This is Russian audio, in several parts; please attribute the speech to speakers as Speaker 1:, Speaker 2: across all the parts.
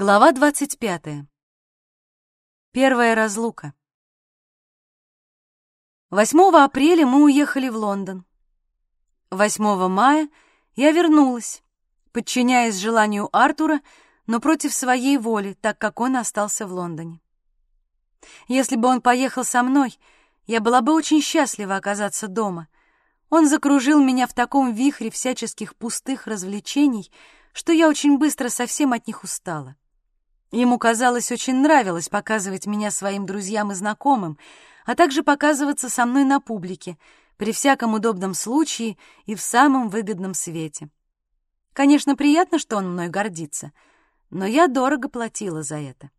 Speaker 1: Глава 25. Первая разлука. 8 апреля мы уехали в Лондон. 8 мая я вернулась, подчиняясь желанию Артура, но против своей воли, так как он остался в Лондоне. Если бы он поехал со мной, я была бы очень счастлива оказаться дома. Он закружил меня в таком вихре всяческих пустых развлечений — что я очень быстро совсем от них устала. Ему, казалось, очень нравилось показывать меня своим друзьям и знакомым, а также показываться со мной на публике, при всяком удобном случае и в самом выгодном свете. Конечно, приятно, что он мной гордится, но я дорого платила за это.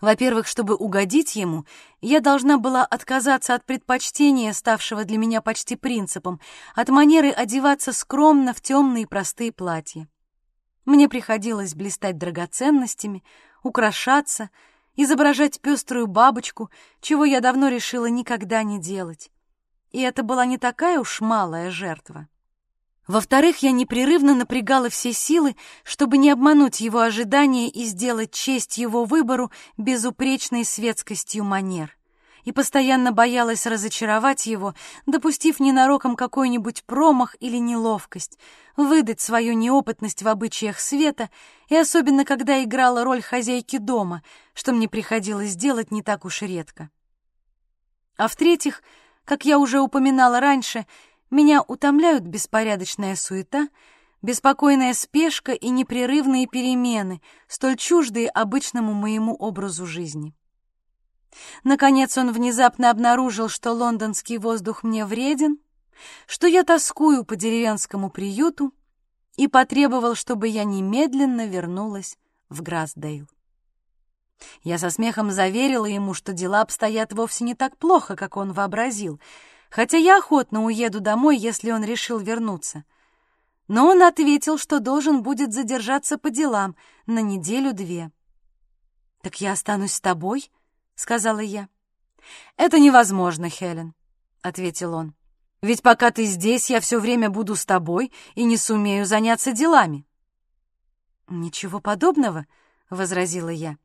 Speaker 1: Во-первых, чтобы угодить ему, я должна была отказаться от предпочтения, ставшего для меня почти принципом, от манеры одеваться скромно в темные простые платья. Мне приходилось блистать драгоценностями, украшаться, изображать пеструю бабочку, чего я давно решила никогда не делать. И это была не такая уж малая жертва. Во-вторых, я непрерывно напрягала все силы, чтобы не обмануть его ожидания и сделать честь его выбору безупречной светскостью манер. И постоянно боялась разочаровать его, допустив ненароком какой-нибудь промах или неловкость, выдать свою неопытность в обычаях света, и особенно когда играла роль хозяйки дома, что мне приходилось делать не так уж и редко. А в-третьих, как я уже упоминала раньше, — меня утомляют беспорядочная суета, беспокойная спешка и непрерывные перемены, столь чуждые обычному моему образу жизни. Наконец он внезапно обнаружил, что лондонский воздух мне вреден, что я тоскую по деревенскому приюту, и потребовал, чтобы я немедленно вернулась в Грасдейл. Я со смехом заверила ему, что дела обстоят вовсе не так плохо, как он вообразил — хотя я охотно уеду домой, если он решил вернуться. Но он ответил, что должен будет задержаться по делам на неделю-две. «Так я останусь с тобой?» — сказала я. «Это невозможно, Хелен», — ответил он. «Ведь пока ты здесь, я все время буду с тобой и не сумею заняться делами». «Ничего подобного», — возразила я.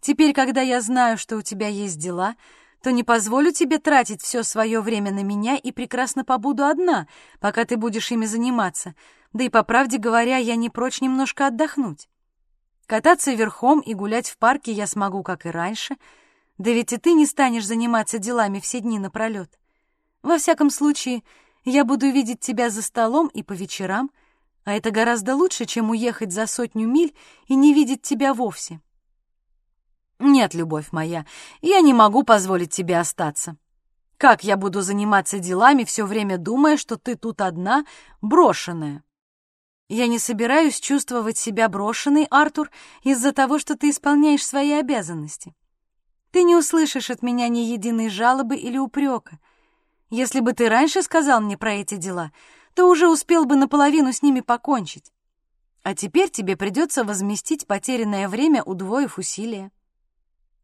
Speaker 1: «Теперь, когда я знаю, что у тебя есть дела, то не позволю тебе тратить все свое время на меня и прекрасно побуду одна, пока ты будешь ими заниматься. Да и, по правде говоря, я не прочь немножко отдохнуть. Кататься верхом и гулять в парке я смогу, как и раньше, да ведь и ты не станешь заниматься делами все дни напролет. Во всяком случае, я буду видеть тебя за столом и по вечерам, а это гораздо лучше, чем уехать за сотню миль и не видеть тебя вовсе. «Нет, любовь моя, я не могу позволить тебе остаться. Как я буду заниматься делами, все время думая, что ты тут одна, брошенная?» «Я не собираюсь чувствовать себя брошенной, Артур, из-за того, что ты исполняешь свои обязанности. Ты не услышишь от меня ни единой жалобы или упрека. Если бы ты раньше сказал мне про эти дела, то уже успел бы наполовину с ними покончить. А теперь тебе придется возместить потерянное время, удвоив усилия.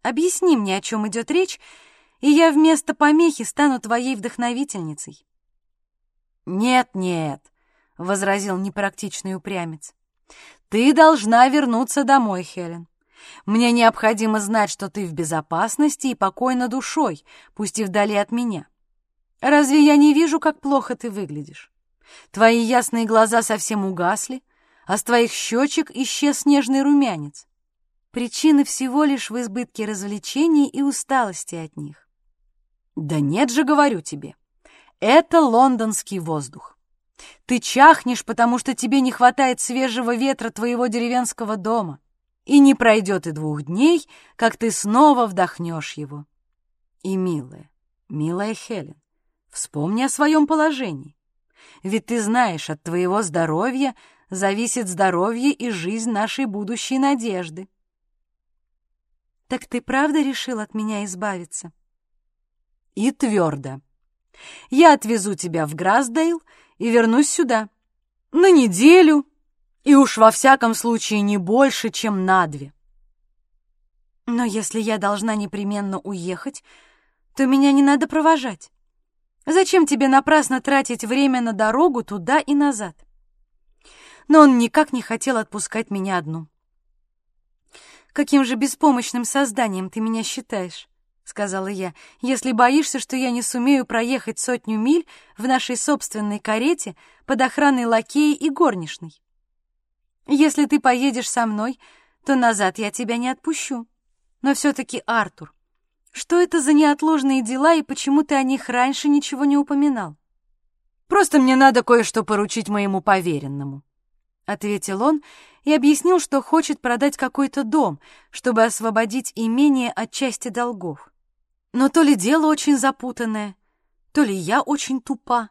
Speaker 1: Объясни мне, о чем идет речь, и я вместо помехи стану твоей вдохновительницей». «Нет, нет», — возразил непрактичный упрямец. «Ты должна вернуться домой, Хелен. Мне необходимо знать, что ты в безопасности и покойно душой, пусть и вдали от меня. Разве я не вижу, как плохо ты выглядишь? Твои ясные глаза совсем угасли, а с твоих щечек исчез нежный румянец. Причины всего лишь в избытке развлечений и усталости от них. Да нет же, говорю тебе, это лондонский воздух. Ты чахнешь, потому что тебе не хватает свежего ветра твоего деревенского дома, и не пройдет и двух дней, как ты снова вдохнешь его. И, милая, милая Хелен, вспомни о своем положении. Ведь ты знаешь, от твоего здоровья зависит здоровье и жизнь нашей будущей надежды. «Так ты правда решил от меня избавиться?» «И твердо. Я отвезу тебя в Грасдейл и вернусь сюда. На неделю, и уж во всяком случае не больше, чем на две». «Но если я должна непременно уехать, то меня не надо провожать. Зачем тебе напрасно тратить время на дорогу туда и назад?» Но он никак не хотел отпускать меня одну. каким же беспомощным созданием ты меня считаешь?» — сказала я, — «если боишься, что я не сумею проехать сотню миль в нашей собственной карете под охраной лакея и горничной. Если ты поедешь со мной, то назад я тебя не отпущу. Но все-таки, Артур, что это за неотложные дела и почему ты о них раньше ничего не упоминал?»
Speaker 2: «Просто мне надо кое-что поручить моему поверенному», — ответил он и объяснил, что хочет продать какой-то дом, чтобы освободить имение от части долгов. Но то ли дело очень запутанное, то ли я очень тупа.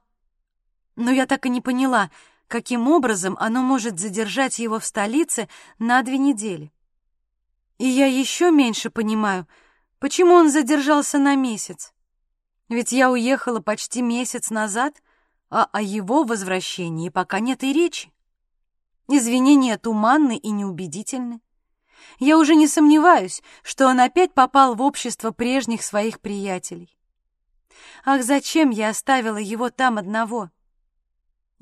Speaker 2: Но я так и не поняла, каким образом оно может задержать его в столице на две недели. И я еще меньше понимаю, почему он задержался на месяц. Ведь я уехала почти месяц назад, а о его возвращении пока нет и речи. Извинения туманны и неубедительны. Я уже не сомневаюсь, что он опять попал в общество прежних своих приятелей. Ах, зачем я оставила его там одного?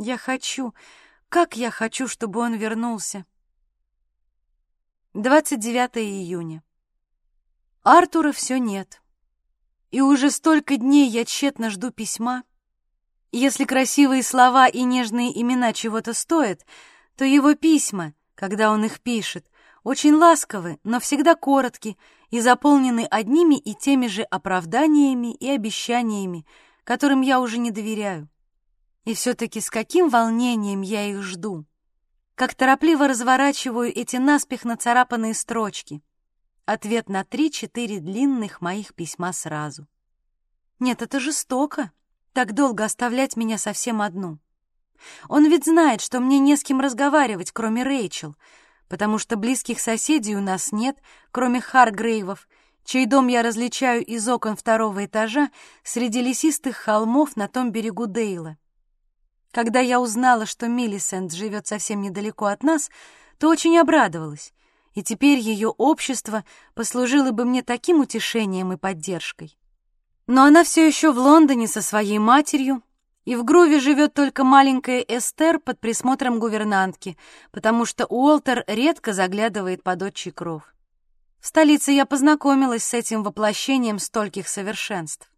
Speaker 2: Я хочу, как я хочу, чтобы он вернулся. 29 июня. Артура все нет. И уже столько дней я тщетно жду письма. Если красивые слова и нежные имена чего-то стоят, то его письма, когда он их пишет, очень ласковы, но всегда коротки и заполнены одними и теми же оправданиями и обещаниями, которым я уже не доверяю. И все-таки с каким волнением я их жду. Как торопливо разворачиваю эти наспех нацарапанные строчки. Ответ на три-четыре длинных моих письма сразу. Нет, это жестоко, так долго оставлять меня совсем одну. Он ведь знает, что мне не с кем разговаривать, кроме Рэйчел — потому что близких соседей у нас нет, кроме Харгрейвов, чей дом я различаю из окон второго этажа среди лесистых холмов на том берегу Дейла. Когда я узнала, что Миллисент живет совсем недалеко от нас, то очень обрадовалась, и теперь ее общество послужило бы мне таким утешением и поддержкой. Но она все еще в Лондоне со своей матерью, и в Груве живет только маленькая Эстер под присмотром гувернантки, потому что Уолтер редко заглядывает под отчий кров. В столице я познакомилась с этим воплощением стольких совершенств.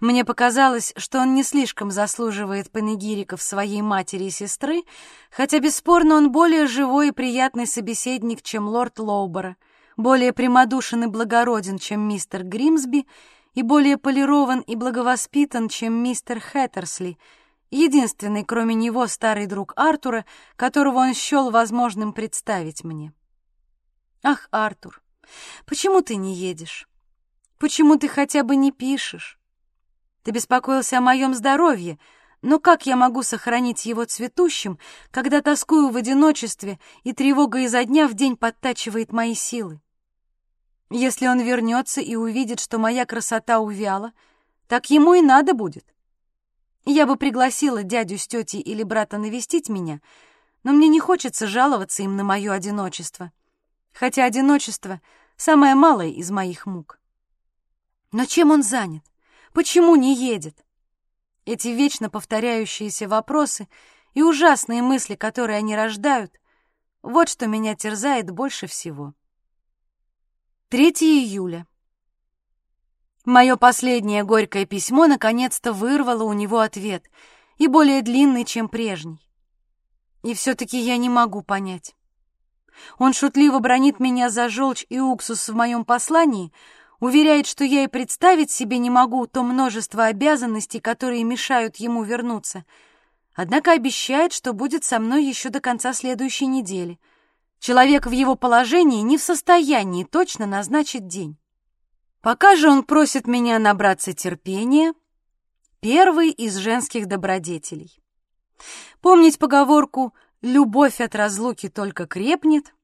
Speaker 2: Мне показалось, что он не слишком заслуживает панегириков своей матери и сестры, хотя бесспорно он более живой и приятный собеседник, чем лорд Лоубора, более прямодушен и благороден, чем мистер Гримсби, и более полирован и благовоспитан, чем мистер Хэттерсли, единственный, кроме него, старый друг Артура, которого он счел возможным представить мне. Ах, Артур, почему ты не едешь? Почему ты хотя бы не пишешь? Ты беспокоился о моем здоровье, но как я могу сохранить его цветущим, когда тоскую в одиночестве и тревога изо дня в день подтачивает мои силы? Если он вернется и увидит, что моя красота увяла, так ему и надо будет. Я бы пригласила дядю с тетей или брата навестить меня, но мне не хочется жаловаться им на мое одиночество, хотя одиночество — самое малое из моих мук. Но чем он занят? Почему не едет? Эти вечно повторяющиеся вопросы и ужасные мысли, которые они рождают, вот что меня терзает больше всего. 3 июля. Мое последнее горькое письмо наконец-то вырвало у него ответ, и более длинный, чем прежний. И все-таки я не могу понять. Он шутливо бронит меня за желчь и уксус в моем послании, уверяет, что я и представить себе не могу то множество обязанностей, которые мешают ему вернуться, однако обещает, что будет со мной еще до конца следующей недели — Человек в его положении не в состоянии точно назначить день. Пока же он просит меня набраться терпения, первый из женских добродетелей. Помнить поговорку «любовь от разлуки только крепнет»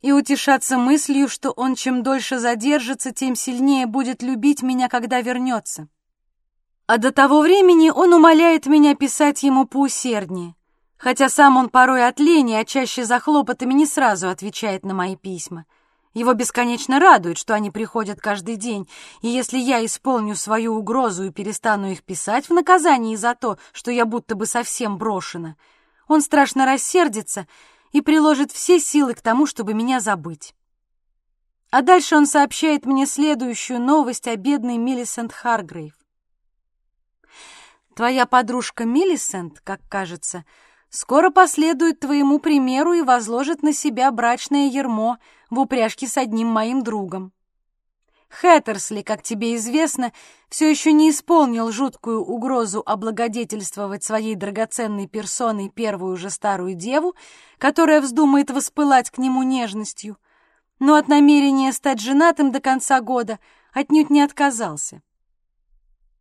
Speaker 2: и утешаться мыслью, что он чем дольше задержится, тем сильнее будет любить меня, когда вернется. А до того времени он умоляет меня писать ему поусерднее, хотя сам он порой от лени, а чаще за хлопотами не сразу отвечает на мои письма. Его бесконечно радует, что они приходят каждый день, и если я исполню свою угрозу и перестану их писать в наказании за то, что я будто бы совсем брошена, он страшно рассердится и приложит все силы к тому, чтобы меня забыть. А дальше он сообщает мне следующую новость о бедной Миллисент Харгрейв. Твоя подружка Миллисент, как кажется, скоро последует твоему примеру и возложит на себя брачное ермо в упряжке с одним моим другом. Хэттерсли, как тебе известно, все еще не исполнил жуткую угрозу облагодетельствовать своей драгоценной персоной первую же старую деву, которая вздумает воспылать к нему нежностью, но от намерения стать женатым до конца года отнюдь не отказался.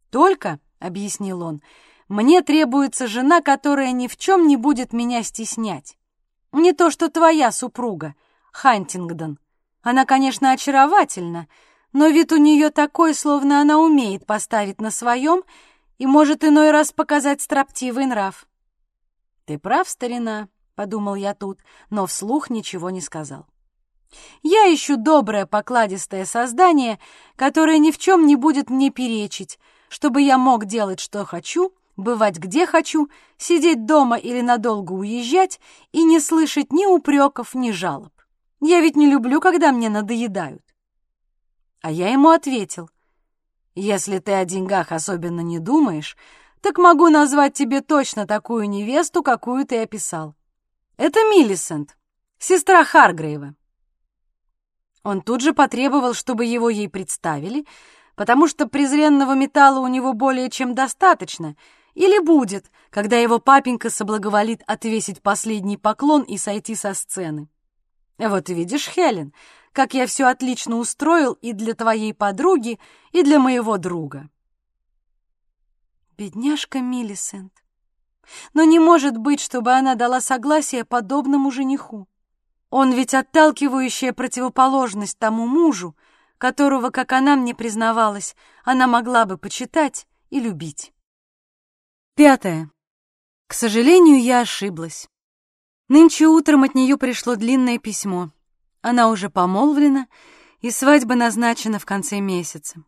Speaker 2: «Только», — объяснил он, — «мне требуется жена, которая ни в чем не будет меня стеснять. Не то что твоя супруга, Хантингдон. Она, конечно, очаровательна, — но вид у нее такой, словно она умеет поставить на своем и может иной раз показать строптивый нрав. «Ты прав, старина», — подумал я тут, но вслух ничего не сказал. «Я ищу доброе покладистое создание, которое ни в чем не будет мне перечить, чтобы я мог делать, что хочу, бывать где хочу, сидеть дома или надолго уезжать и не слышать ни упреков, ни жалоб. Я ведь не люблю, когда мне надоедают. А я ему ответил, «Если ты о деньгах особенно не думаешь, так могу назвать тебе точно такую невесту, какую ты описал. Это Миллисент, сестра Харгрейва». Он тут же потребовал, чтобы его ей представили, потому что презренного металла у него более чем достаточно, или будет, когда его папенька соблаговолит отвесить последний поклон и сойти со сцены. Вот видишь, Хелен, как я все отлично устроил и для твоей подруги, и для моего друга. Бедняжка Миллисент. Но не может быть, чтобы она дала согласие подобному жениху. Он ведь отталкивающая противоположность тому мужу, которого, как она мне признавалась, она могла бы почитать и любить. Пятое. К сожалению, я ошиблась. Нынче утром от нее пришло длинное письмо. Она уже помолвлена, и свадьба назначена в конце месяца.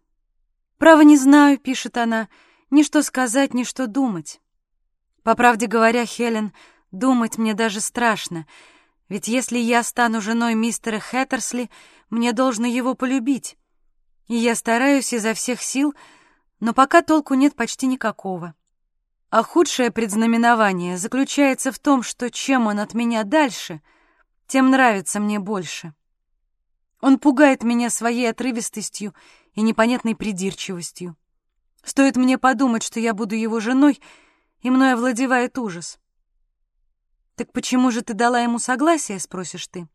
Speaker 2: «Право не знаю», — пишет она, — «ни что сказать, ни что думать». По правде говоря, Хелен, думать мне даже страшно, ведь если я стану женой мистера Хэттерсли, мне должно его полюбить. И я стараюсь изо всех сил, но пока толку нет почти никакого. А худшее предзнаменование заключается в том, что чем он от меня дальше, тем нравится мне больше. Он пугает меня своей отрывистостью и непонятной придирчивостью. Стоит мне подумать, что я буду его женой, и мной овладевает ужас. «Так почему же ты дала ему согласие?» — спросишь ты.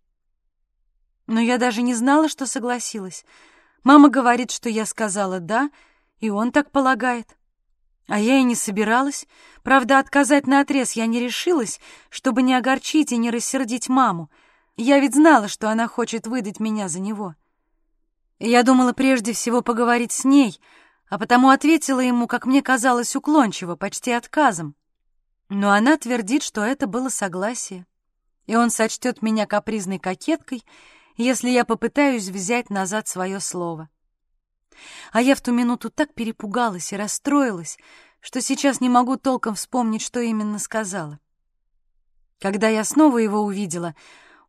Speaker 2: Но я даже не знала, что согласилась. Мама говорит, что я сказала «да», и он так полагает. А я и не собиралась. Правда, отказать наотрез я не решилась, чтобы не огорчить и не рассердить маму. Я ведь знала, что она хочет выдать меня за него. Я думала прежде всего поговорить с ней, а потому ответила ему, как мне казалось, уклончиво, почти отказом. Но она твердит, что это было согласие, и он сочтет меня капризной кокеткой, если я попытаюсь взять назад свое слово. А я в ту минуту так перепугалась и расстроилась, что сейчас не могу толком вспомнить, что именно сказала. Когда я снова его увидела,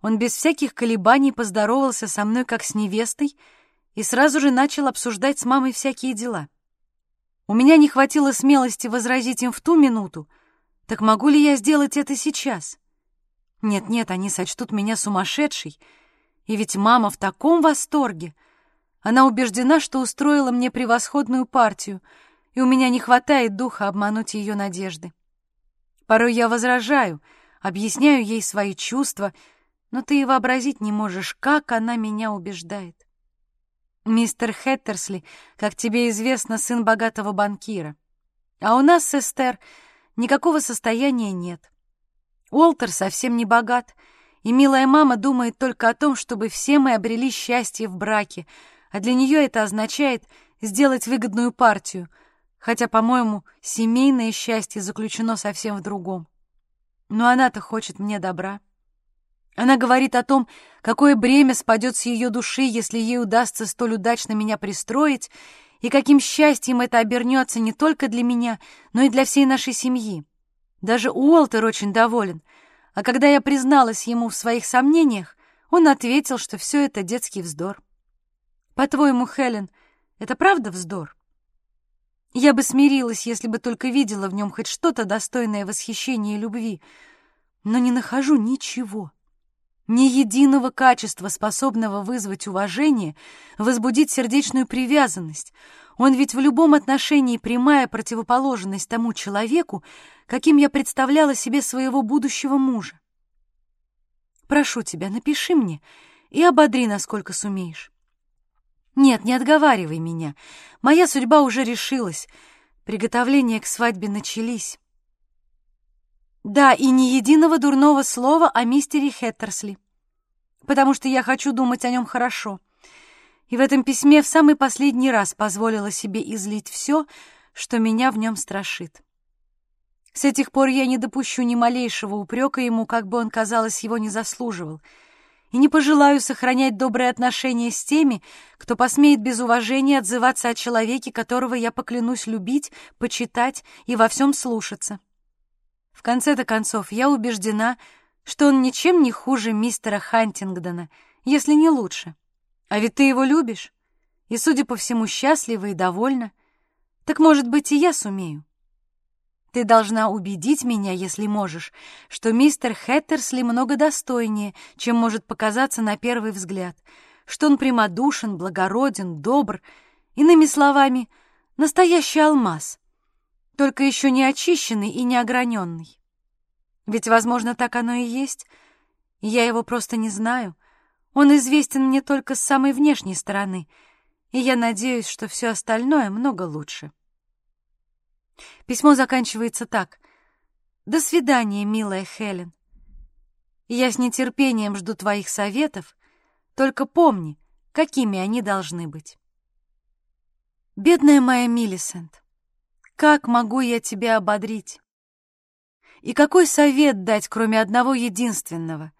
Speaker 2: он без всяких колебаний поздоровался со мной как с невестой и сразу же начал обсуждать с мамой всякие дела. У меня не хватило смелости возразить им в ту минуту, так могу ли я сделать это сейчас? Нет-нет, они сочтут меня сумасшедшей, и ведь мама в таком восторге — она убеждена, что устроила мне превосходную партию, и у меня не хватает духа обмануть ее надежды. Порой я возражаю, объясняю ей свои чувства, но ты и вообразить не можешь, как она меня убеждает. Мистер Хеттерсли, как тебе известно, сын богатого банкира. А у нас с Эстер никакого состояния нет. Уолтер совсем не богат, и милая мама думает только о том, чтобы все мы обрели счастье в браке, а для нее это означает сделать выгодную партию, хотя, по-моему, семейное счастье заключено совсем в другом. Но она-то хочет мне добра. Она говорит о том, какое бремя спадет с ее души, если ей удастся столь удачно меня пристроить, и каким счастьем это обернется не только для меня, но и для всей нашей семьи. Даже Уолтер очень доволен, а когда я призналась ему в своих сомнениях, он ответил, что все это детский вздор. По-твоему, Хелен, это правда вздор? Я бы смирилась, если бы только видела в нем хоть что-то достойное восхищения и любви, но не нахожу ничего, ни единого качества, способного вызвать уважение, возбудить сердечную привязанность. Он ведь в любом отношении прямая противоположность тому человеку, каким я представляла себе своего будущего мужа. Прошу тебя, напиши мне и ободри, насколько сумеешь. Нет, не отговаривай меня. Моя судьба уже решилась. Приготовления к свадьбе начались. Да, и ни единого дурного слова о мистере Хеттерсли, потому что я хочу думать о нем хорошо. И в этом письме в самый последний раз позволила себе излить все, что меня в нем страшит. С этих пор я не допущу ни малейшего упрека ему, как бы он, казалось, его не заслуживал — и не пожелаю сохранять добрые отношения с теми, кто посмеет без уважения отзываться о человеке, которого я поклянусь любить, почитать и во всем слушаться. В конце-то концов, я убеждена, что он ничем не хуже мистера Хантингдона, если не лучше. А ведь ты его любишь, и, судя по всему, счастлива и довольна. Так, может быть, и я сумею. Ты должна убедить меня, если можешь, что мистер Хэттерсли много достойнее, чем может показаться на первый взгляд, что он прямодушен, благороден, добр, иными словами, настоящий алмаз, только еще не очищенный и не ограненный. Ведь, возможно, так оно и есть, я его просто не знаю. Он известен мне только с самой внешней стороны, и я надеюсь, что все остальное много лучше. Письмо заканчивается так. «До свидания, милая Хелен. Я с нетерпением жду твоих советов, только помни, какими они должны быть». Бедная моя Миллисент, как могу я тебя ободрить? И какой совет дать, кроме одного единственного?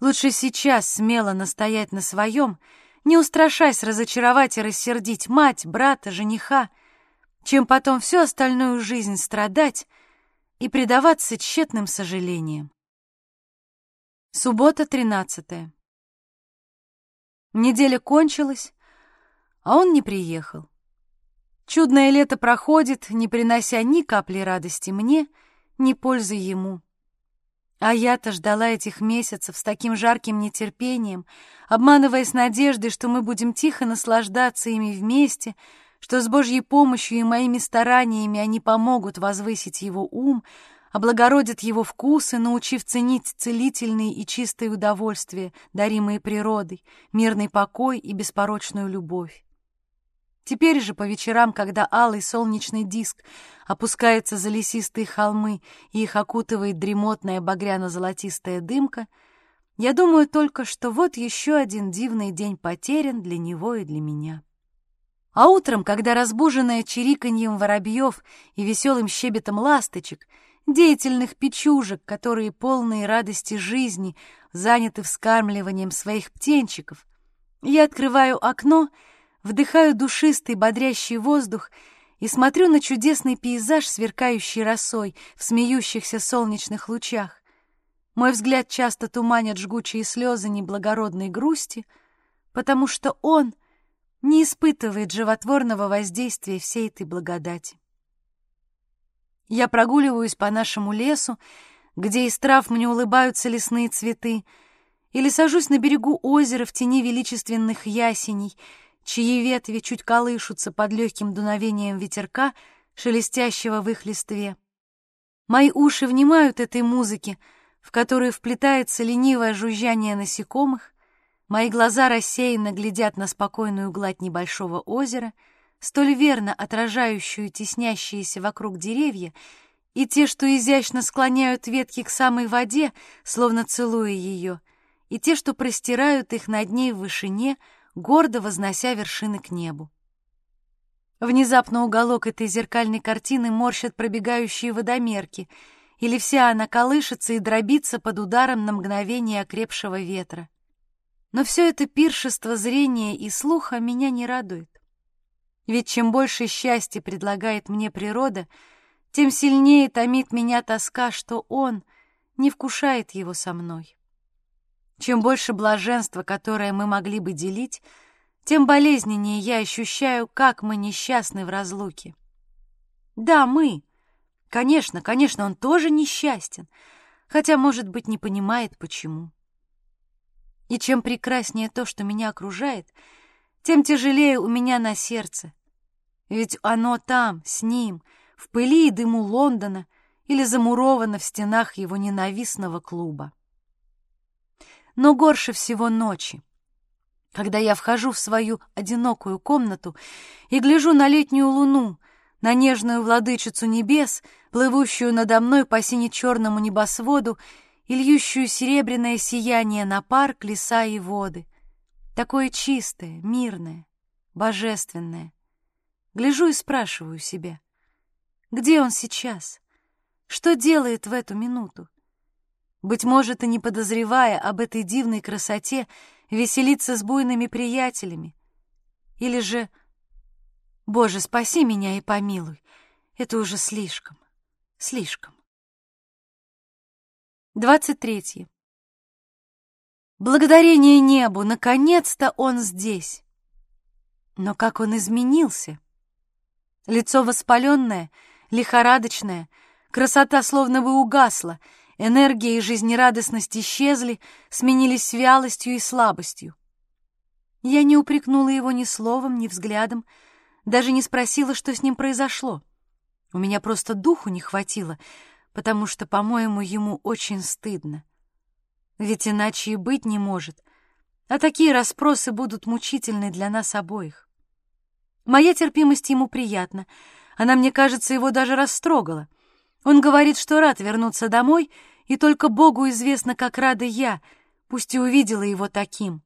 Speaker 2: Лучше сейчас смело настоять на своем, не устрашаясь разочаровать и рассердить мать, брата, жениха — чем потом всю остальную жизнь страдать и предаваться тщетным сожалениям. Суббота, 13. Неделя кончилась, а он не приехал. Чудное лето проходит, не принося ни капли радости мне, ни пользы ему. А я-то ждала этих месяцев с таким жарким нетерпением, обманываясь надеждой, что мы будем тихо наслаждаться ими вместе — что с Божьей помощью и моими стараниями они помогут возвысить его ум, облагородят его вкусы, научив ценить целительные и чистые удовольствия, даримые природой, мирный покой и беспорочную любовь. Теперь же по вечерам, когда алый солнечный диск опускается за лесистые холмы и их окутывает дремотная багряно-золотистая дымка, я думаю только, что вот еще один дивный день потерян для него и для меня. А утром, когда разбуженная чириканьем воробьев и веселым щебетом ласточек, деятельных печужек, которые полные радости жизни заняты вскармливанием своих птенчиков, я открываю окно, вдыхаю душистый бодрящий воздух и смотрю на чудесный пейзаж, сверкающий росой в смеющихся солнечных лучах. Мой взгляд часто туманят жгучие слезы неблагородной грусти, потому что он — не испытывает животворного воздействия всей этой благодати. Я прогуливаюсь по нашему лесу, где из трав мне улыбаются лесные цветы, или сажусь на берегу озера в тени величественных ясеней, чьи ветви чуть колышутся под легким дуновением ветерка, шелестящего в их листве. Мои уши внимают этой музыке, в которую вплетается ленивое жужжание насекомых, Мои глаза рассеянно глядят на спокойную гладь небольшого озера, столь верно отражающую теснящиеся вокруг деревья, и те, что изящно склоняют ветки к самой воде, словно целуя ее, и те, что простирают их над ней в вышине, гордо вознося вершины к небу. Внезапно уголок этой зеркальной картины морщат пробегающие водомерки, или вся она колышется и дробится под ударом на мгновение окрепшего ветра. Но все это пиршество зрения и слуха меня не радует. Ведь чем больше счастья предлагает мне природа, тем сильнее томит меня тоска, что он не вкушает его со мной. Чем больше блаженства, которое мы могли бы делить, тем болезненнее я ощущаю, как мы несчастны в разлуке. Да, мы. Конечно, конечно, он тоже несчастен, хотя, может быть, не понимает, почему. И чем прекраснее то, что меня окружает, тем тяжелее у меня на сердце. Ведь оно там, с ним, в пыли и дыму Лондона или замуровано в стенах его ненавистного клуба. Но горше всего ночи, когда я вхожу в свою одинокую комнату и гляжу на летнюю луну, на нежную владычицу небес, плывущую надо мной по сине-черному небосводу и льющую серебряное сияние на парк, леса и воды. Такое чистое, мирное, божественное. Гляжу и спрашиваю себя, где он сейчас? Что делает в эту минуту? Быть может, и не подозревая об этой дивной красоте, веселиться с буйными приятелями. Или же «Боже, спаси меня и помилуй, это уже слишком, слишком». 23. Благодарение небу, наконец-то он здесь. Но как он изменился! Лицо воспаленное, лихорадочное, красота словно бы угасла — Энергия и жизнерадостность исчезли, сменились вялостью и слабостью. Я не упрекнула его ни словом, ни взглядом, даже не спросила, что с ним произошло. У меня просто духу не хватило, потому что, по-моему, ему очень стыдно. Ведь иначе и быть не может, а такие расспросы будут мучительны для нас обоих. Моя терпимость ему приятна, она, мне кажется, его даже растрогала — он говорит, что рад вернуться домой, и только Богу известно, как рада я, пусть и увидела его таким.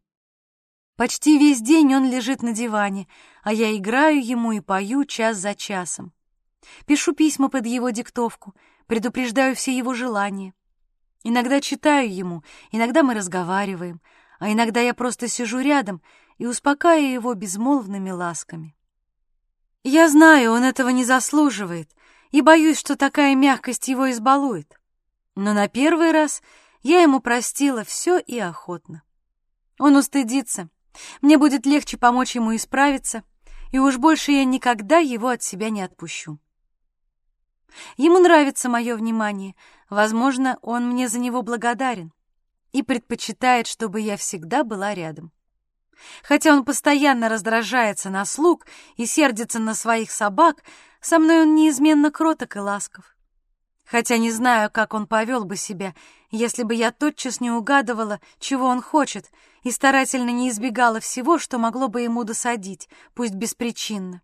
Speaker 2: Почти весь день он лежит на диване, а я играю ему и пою час за часом. Пишу письма под его диктовку, предупреждаю все его желания. Иногда читаю ему, иногда мы разговариваем, а иногда я просто сижу рядом и успокаиваю его безмолвными ласками. Я знаю, он этого не заслуживает — и боюсь, что такая мягкость его избалует. Но на первый раз я ему простила все и охотно. Он устыдится, мне будет легче помочь ему исправиться, и уж больше я никогда его от себя не отпущу. Ему нравится мое внимание, возможно, он мне за него благодарен и предпочитает, чтобы я всегда была рядом. Хотя он постоянно раздражается на слуг и сердится на своих собак, со мной он неизменно кроток и ласков. Хотя не знаю, как он повел бы себя, если бы я тотчас не угадывала, чего он хочет, и старательно не избегала всего, что могло бы ему досадить, пусть беспричинно.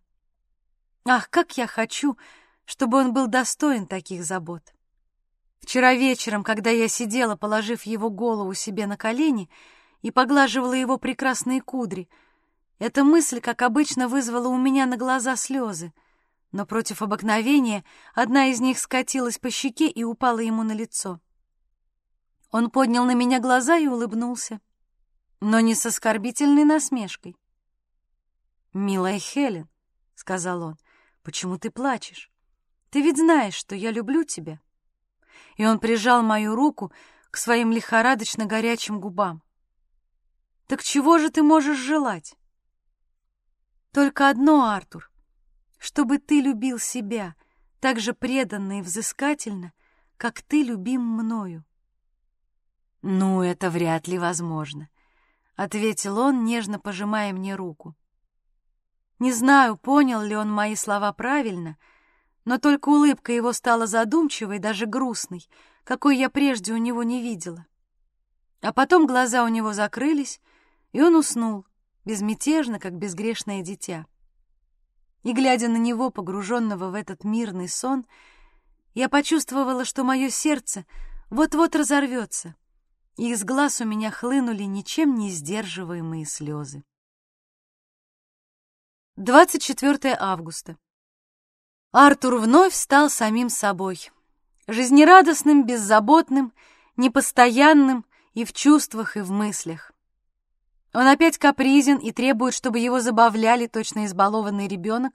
Speaker 2: Ах, как я хочу, чтобы он был достоин таких забот. Вчера вечером, когда я сидела, положив его голову себе на колени, и поглаживала его прекрасные кудри, эта мысль, как обычно, вызвала у меня на глаза слезы — но против обыкновения одна из них скатилась по щеке и упала ему на лицо. Он поднял на меня глаза и улыбнулся, но не с оскорбительной насмешкой. «Милая Хелен», — сказал он, — «почему ты плачешь? Ты ведь знаешь, что я люблю тебя». И он прижал мою руку к своим лихорадочно горячим губам. «Так чего же ты можешь желать?» «Только одно, Артур», чтобы ты любил себя так же преданно и взыскательно, как ты любим мною. «Ну, это вряд ли возможно», — ответил он, нежно пожимая мне руку. Не знаю, понял ли он мои слова правильно, но только улыбка его стала задумчивой, даже грустной, какой я прежде у него не видела. А потом глаза у него закрылись, и он уснул, безмятежно, как безгрешное дитя и, глядя на него, погруженного в этот мирный сон, я почувствовала, что мое сердце вот-вот разорвется, и из глаз у меня хлынули ничем не сдерживаемые слезы. 24 августа. Артур вновь стал самим собой, жизнерадостным, беззаботным, непостоянным и в чувствах, и в мыслях. Он опять капризен и требует, чтобы его забавляли точно избалованный ребенок,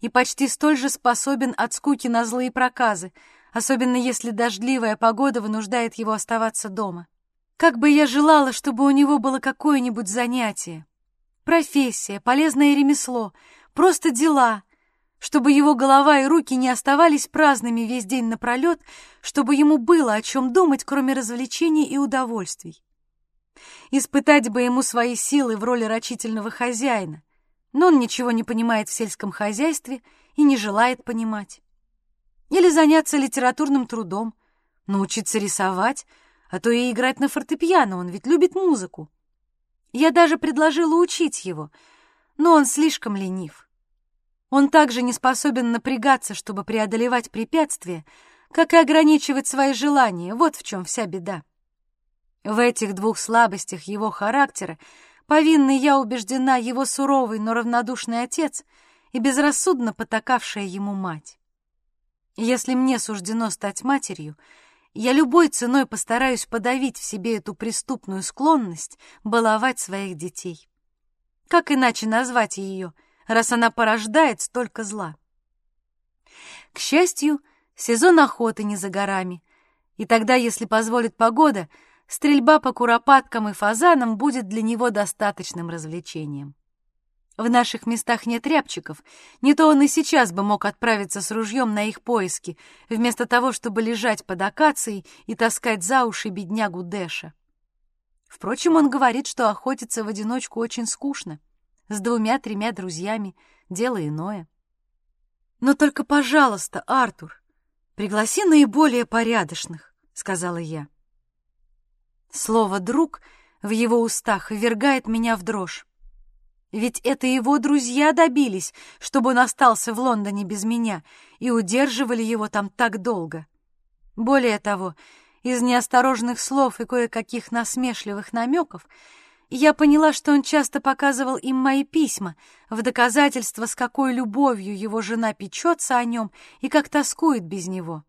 Speaker 2: и почти столь же способен от скуки на злые проказы, особенно если дождливая погода вынуждает его оставаться дома. Как бы я желала, чтобы у него было какое-нибудь занятие. профессия, полезное ремесло, просто дела, чтобы его голова и руки не оставались праздными весь день напролет, чтобы ему было о чем думать, кроме развлечений и удовольствий. Испытать бы ему свои силы в роли рачительного хозяина, но он ничего не понимает в сельском хозяйстве и не желает понимать. Или заняться литературным трудом, научиться рисовать, а то и играть на фортепиано, он ведь любит музыку. Я даже предложила учить его, но он слишком ленив. Он также не способен напрягаться, чтобы преодолевать препятствия, как и ограничивать свои желания, вот в чем вся беда. В этих двух слабостях его характера повинный, я убеждена, его суровый, но равнодушный отец и безрассудно потакавшая ему мать. Если мне суждено стать матерью, я любой ценой постараюсь подавить в себе эту преступную склонность баловать своих детей. Как иначе назвать ее, раз она порождает столько зла? К счастью, сезон охоты не за горами, и тогда, если позволит погода, — стрельба по куропаткам и фазанам будет для него достаточным развлечением. В наших местах нет рябчиков, не то он и сейчас бы мог отправиться с ружьем на их поиски, вместо того, чтобы лежать под акацией и таскать за уши беднягу Дэша. Впрочем, он говорит, что охотиться в одиночку очень скучно. С двумя-тремя друзьями дело иное. «Но только, пожалуйста, Артур, пригласи наиболее порядочных», — сказала я. Слово «друг» в его устах ввергает меня в дрожь. Ведь это его друзья добились, чтобы он остался в Лондоне без меня, и удерживали его там так долго. Более того, из неосторожных слов и кое-каких насмешливых намеков я поняла, что он часто показывал им мои письма в доказательство, с какой любовью его жена печется о нем и как тоскует без него.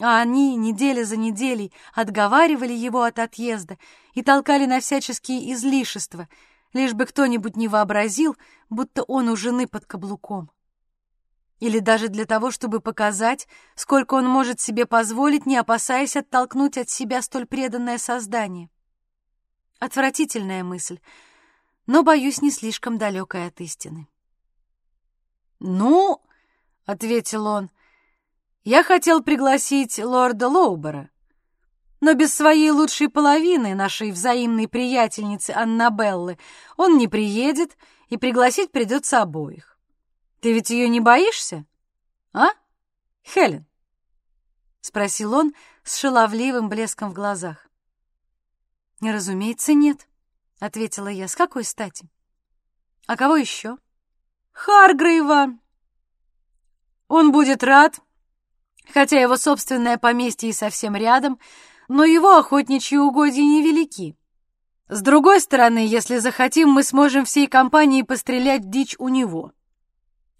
Speaker 2: А они неделя за неделей отговаривали его от отъезда и толкали на всяческие излишества, лишь бы кто-нибудь не вообразил, будто он у жены под каблуком. Или даже для того, чтобы показать, сколько он может себе позволить, не опасаясь оттолкнуть от себя столь преданное создание. Отвратительная мысль, но, боюсь, не слишком далекая от истины. «Ну, — ответил он, — я хотел пригласить лорда Лоубера, но без своей лучшей половины, нашей взаимной приятельницы Аннабеллы, он не приедет, и пригласить придется обоих. Ты ведь ее не боишься? А, Хелен? — спросил он с шаловливым блеском в глазах. «Разумеется, нет», — ответила я. «С какой стати?» «А кого еще?» «Харгрейва. Он будет рад, хотя его собственное поместье и совсем рядом, но его охотничьи угодья невелики. С другой стороны, если захотим, мы сможем всей компанией пострелять дичь у него.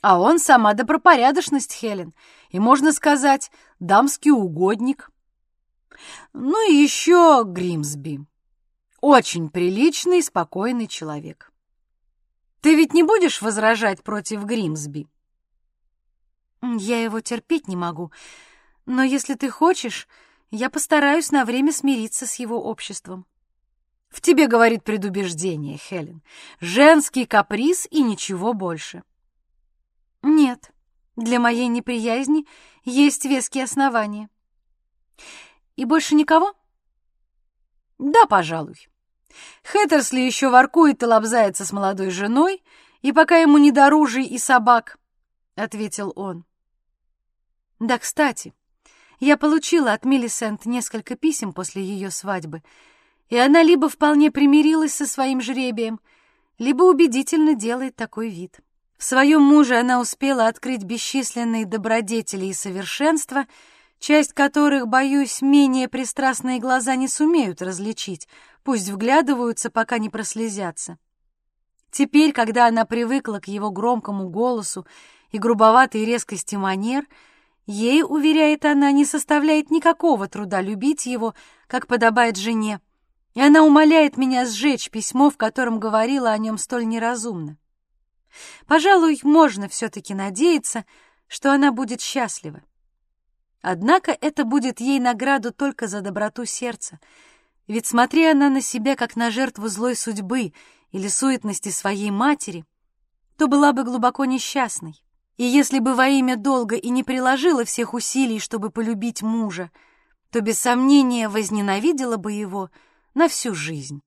Speaker 2: А он сама добропорядочность, Хелен, и, можно сказать, дамский угодник. Ну и еще Гримсби. Очень приличный, спокойный человек. Ты ведь не будешь возражать против Гримсби? Я его терпеть не могу, но если ты хочешь, я постараюсь на время смириться с его обществом. В тебе говорит предубеждение, Хелен. Женский каприз и ничего больше. Нет, для моей неприязни есть веские основания. И больше никого? Да, пожалуй. Хэттерсли еще воркует и лобзается с молодой женой, и пока ему не до ружей и собак, — ответил он. Да, кстати, я получила от Миллисент несколько писем после ее свадьбы, и она либо вполне примирилась со своим жребием, либо убедительно делает такой вид. В своем муже она успела открыть бесчисленные добродетели и совершенства, часть которых, боюсь, менее пристрастные глаза не сумеют различить, пусть вглядываются, пока не прослезятся. Теперь, когда она привыкла к его громкому голосу и грубоватой резкости манер — Ей, уверяет она, не составляет никакого труда любить его, как подобает жене, и она умоляет меня сжечь письмо, в котором говорила о нем столь неразумно. Пожалуй, можно все-таки надеяться, что она будет счастлива. Однако это будет ей награду только за доброту сердца, ведь смотри она на себя, как на жертву злой судьбы,
Speaker 1: или суетности своей матери, то была бы глубоко несчастной. И если бы во имя долга и не приложила всех усилий, чтобы полюбить мужа, то без сомнения возненавидела бы его на всю жизнь.